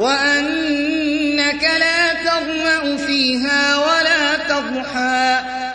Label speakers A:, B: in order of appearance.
A: وَأَنَّكَ لَا تَظْمَأُ فِيهَا وَلَا تَضْحَىٰ